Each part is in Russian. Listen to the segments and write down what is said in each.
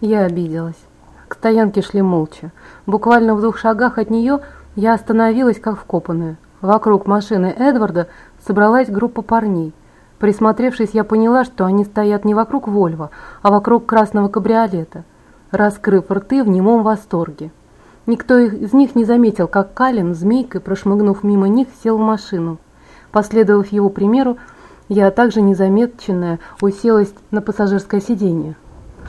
Я обиделась. К стоянке шли молча. Буквально в двух шагах от нее я остановилась, как вкопанная. Вокруг машины Эдварда собралась группа парней. Присмотревшись, я поняла, что они стоят не вокруг Вольва, а вокруг красного кабриолета, раскрыв рты в немом восторге. Никто из них не заметил, как Калин, змейкой, прошмыгнув мимо них, сел в машину. Последовав его примеру, я также незамеченная уселась на пассажирское сиденье.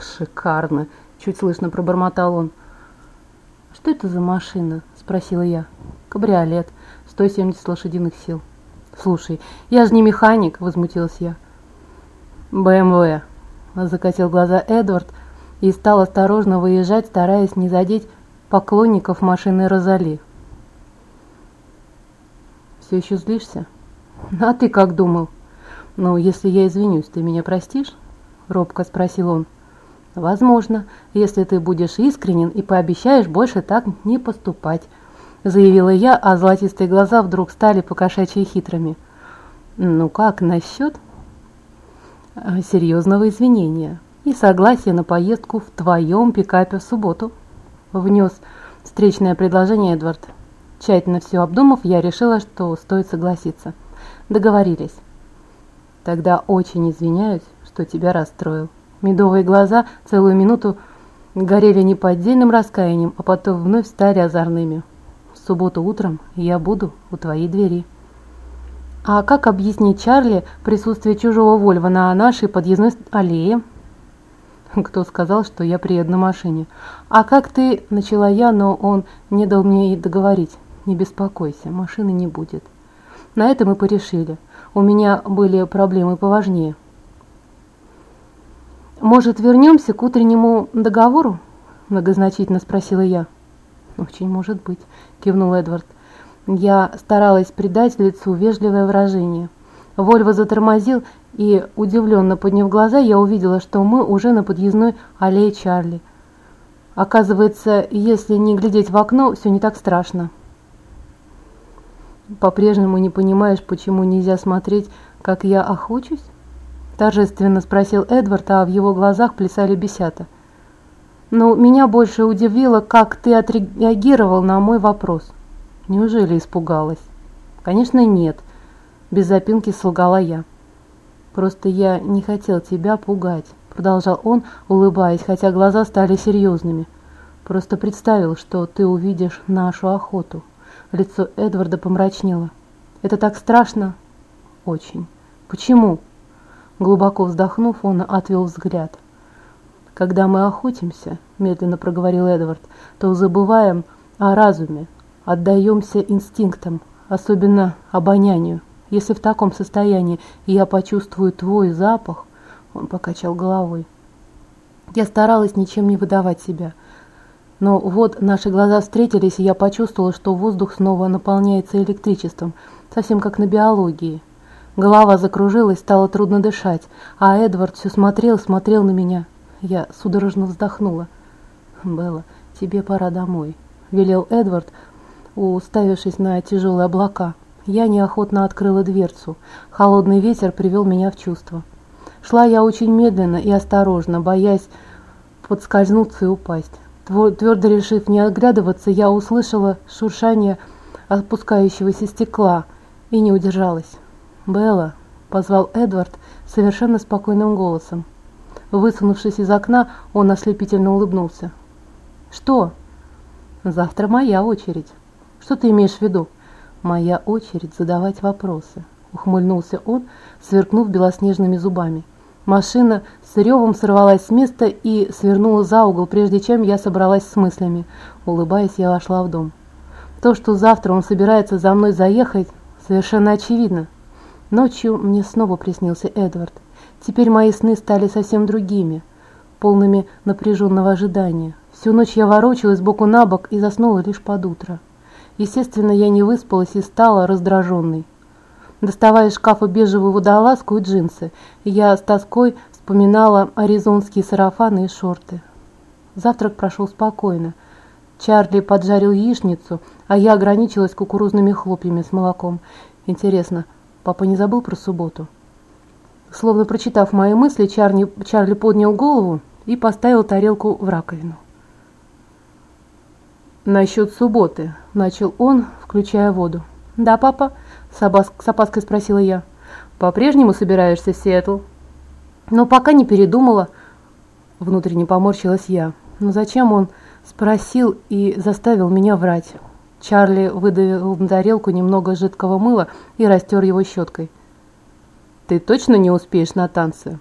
«Шикарно!» – чуть слышно пробормотал он. «Что это за машина?» – спросила я. «Кабриолет, 170 лошадиных сил». «Слушай, я же не механик!» – возмутилась я. «БМВ!» – закатил глаза Эдвард и стал осторожно выезжать, стараясь не задеть поклонников машины Розали. «Все еще злишься?» «А ты как думал?» «Ну, если я извинюсь, ты меня простишь?» – робко спросил он. «Возможно, если ты будешь искренен и пообещаешь больше так не поступать», – заявила я, а золотистые глаза вдруг стали покошачьи хитрыми. «Ну как насчет э, серьезного извинения и согласия на поездку в твоем пикапе в субботу?» Внес встречное предложение Эдвард. Тщательно все обдумав, я решила, что стоит согласиться. Договорились. Тогда очень извиняюсь, что тебя расстроил. Медовые глаза целую минуту горели неподдельным раскаянием, а потом вновь стали озорными. В субботу утром я буду у твоей двери. А как объяснить Чарли присутствие чужого Вольва на нашей подъездной аллее? Кто сказал, что я приеду на машине? А как ты, начала я, но он не дал мне и договорить. Не беспокойся, машины не будет. На это мы порешили. У меня были проблемы поважнее. «Может, вернемся к утреннему договору?» – многозначительно спросила я. «Очень может быть», – кивнул Эдвард. Я старалась придать лицу вежливое выражение. Вольво затормозил, и, удивленно подняв глаза, я увидела, что мы уже на подъездной аллее Чарли. Оказывается, если не глядеть в окно, все не так страшно. По-прежнему не понимаешь, почему нельзя смотреть, как я охочусь? Торжественно спросил Эдвард, а в его глазах плясали бесята. Но меня больше удивило, как ты отреагировал на мой вопрос. Неужели испугалась? Конечно, нет. Без запинки солгала я. Просто я не хотел тебя пугать, продолжал он, улыбаясь, хотя глаза стали серьезными. Просто представил, что ты увидишь нашу охоту. Лицо Эдварда помрачнело. Это так страшно? Очень. Почему? Глубоко вздохнув, он отвел взгляд. «Когда мы охотимся, — медленно проговорил Эдвард, — то забываем о разуме, отдаемся инстинктам, особенно обонянию. Если в таком состоянии я почувствую твой запах, — он покачал головой. Я старалась ничем не выдавать себя. Но вот наши глаза встретились, и я почувствовала, что воздух снова наполняется электричеством, совсем как на биологии. Голова закружилась, стало трудно дышать, а Эдвард все смотрел, смотрел на меня. Я судорожно вздохнула. «Белла, тебе пора домой», — велел Эдвард, уставившись на тяжелые облака. Я неохотно открыла дверцу. Холодный ветер привел меня в чувство. Шла я очень медленно и осторожно, боясь подскользнуться и упасть. Твердо решив не оглядываться, я услышала шуршание опускающегося стекла и не удержалась. «Белла!» – позвал Эдвард совершенно спокойным голосом. Высунувшись из окна, он ослепительно улыбнулся. «Что?» «Завтра моя очередь». «Что ты имеешь в виду?» «Моя очередь задавать вопросы», – ухмыльнулся он, сверкнув белоснежными зубами. Машина с ревом сорвалась с места и свернула за угол, прежде чем я собралась с мыслями. Улыбаясь, я вошла в дом. То, что завтра он собирается за мной заехать, совершенно очевидно. Ночью мне снова приснился Эдвард. Теперь мои сны стали совсем другими, полными напряженного ожидания. Всю ночь я ворочалась боку на бок и заснула лишь под утро. Естественно, я не выспалась и стала раздраженной. Доставая из шкафа бежевую водолазку и джинсы, я с тоской вспоминала аризонские сарафаны и шорты. Завтрак прошел спокойно. Чарли поджарил яичницу, а я ограничилась кукурузными хлопьями с молоком. Интересно, Папа не забыл про субботу. Словно прочитав мои мысли, Чарли, Чарли поднял голову и поставил тарелку в раковину. «Насчет субботы», – начал он, включая воду. «Да, папа?» – с опаской спросила я. «По-прежнему собираешься в Сиэтл?» «Но пока не передумала», – внутренне поморщилась я. «Но зачем он спросил и заставил меня врать?» Чарли выдавил на тарелку немного жидкого мыла и растер его щеткой. «Ты точно не успеешь на танцы?»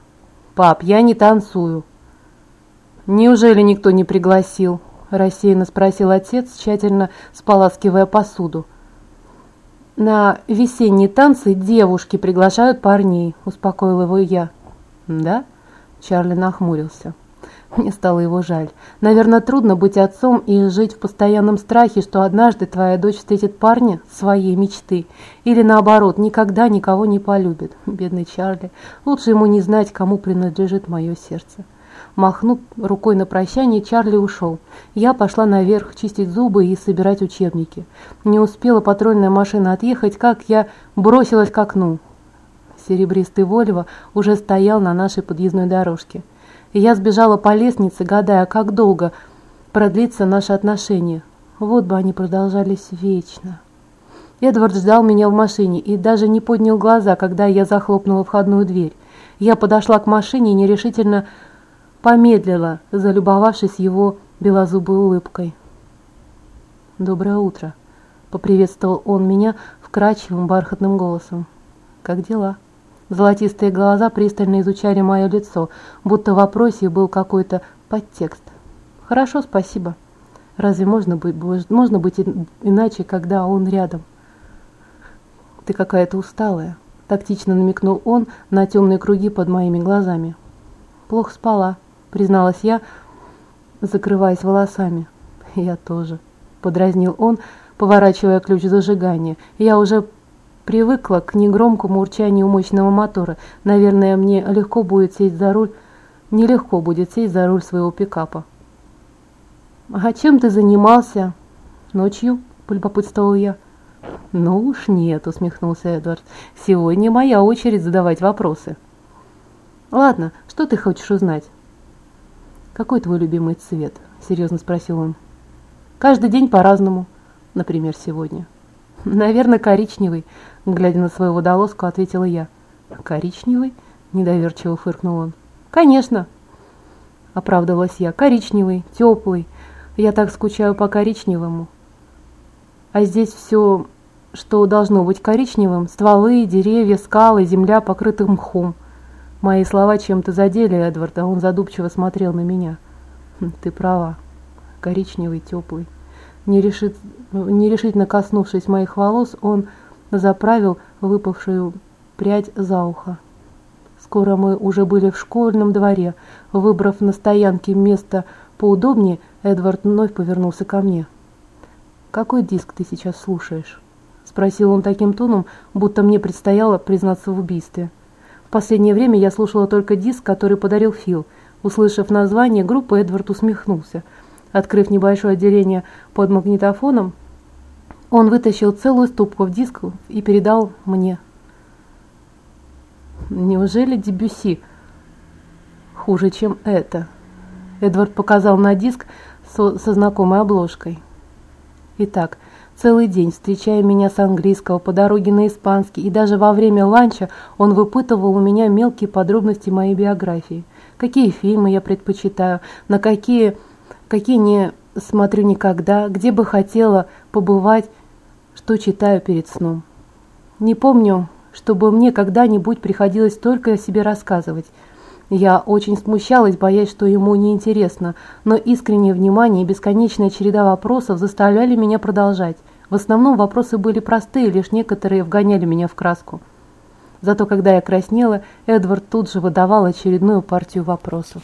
«Пап, я не танцую». «Неужели никто не пригласил?» – рассеянно спросил отец, тщательно споласкивая посуду. «На весенние танцы девушки приглашают парней», – успокоил его я. «Да?» – Чарли нахмурился. Мне стало его жаль. Наверное, трудно быть отцом и жить в постоянном страхе, что однажды твоя дочь встретит парня своей мечты. Или наоборот, никогда никого не полюбит. Бедный Чарли. Лучше ему не знать, кому принадлежит мое сердце. Махнув рукой на прощание, Чарли ушел. Я пошла наверх чистить зубы и собирать учебники. Не успела патрульная машина отъехать, как я бросилась к окну. Серебристый Вольво уже стоял на нашей подъездной дорожке и я сбежала по лестнице, гадая, как долго продлится наше отношение. Вот бы они продолжались вечно. Эдвард ждал меня в машине и даже не поднял глаза, когда я захлопнула входную дверь. Я подошла к машине и нерешительно помедлила, залюбовавшись его белозубой улыбкой. «Доброе утро», — поприветствовал он меня вкрадчивым бархатным голосом. «Как дела?» Золотистые глаза пристально изучали мое лицо, будто в вопросе был какой-то подтекст. «Хорошо, спасибо. Разве можно быть, можно быть иначе, когда он рядом?» «Ты какая-то усталая», — тактично намекнул он на темные круги под моими глазами. «Плохо спала», — призналась я, закрываясь волосами. «Я тоже», — подразнил он, поворачивая ключ зажигания. «Я уже Привыкла к негромкому урчанию мощного мотора. Наверное, мне легко будет сесть за руль, нелегко будет сесть за руль своего пикапа. «А чем ты занимался?» «Ночью?» – полюбопытствовал я. «Ну уж нет», – усмехнулся Эдвард. «Сегодня моя очередь задавать вопросы». «Ладно, что ты хочешь узнать?» «Какой твой любимый цвет?» – серьезно спросил он. «Каждый день по-разному. Например, сегодня». «Наверное, коричневый», — глядя на свою водолазку, ответила я. «Коричневый?» — недоверчиво фыркнул он. «Конечно!» — оправдывалась я. «Коричневый, теплый. Я так скучаю по коричневому. А здесь все, что должно быть коричневым, стволы, деревья, скалы, земля, покрыта мхом». Мои слова чем-то задели Эдварда, он задумчиво смотрел на меня. «Хм, «Ты права. Коричневый, теплый». Нерешит... Нерешительно коснувшись моих волос, он заправил выпавшую прядь за ухо. Скоро мы уже были в школьном дворе. Выбрав на стоянке место поудобнее, Эдвард вновь повернулся ко мне. «Какой диск ты сейчас слушаешь?» Спросил он таким тоном, будто мне предстояло признаться в убийстве. В последнее время я слушала только диск, который подарил Фил. Услышав название группы, Эдвард усмехнулся – Открыв небольшое отделение под магнитофоном, он вытащил целую ступку в дисков и передал мне. Неужели Дебюси хуже, чем это? Эдвард показал на диск со, со знакомой обложкой. Итак, целый день, встречая меня с английского, по дороге на испанский, и даже во время ланча он выпытывал у меня мелкие подробности моей биографии. Какие фильмы я предпочитаю, на какие какие не смотрю никогда, где бы хотела побывать, что читаю перед сном. Не помню, чтобы мне когда-нибудь приходилось только о себе рассказывать. Я очень смущалась, боясь, что ему неинтересно, но искреннее внимание и бесконечная череда вопросов заставляли меня продолжать. В основном вопросы были простые, лишь некоторые вгоняли меня в краску. Зато когда я краснела, Эдвард тут же выдавал очередную партию вопросов.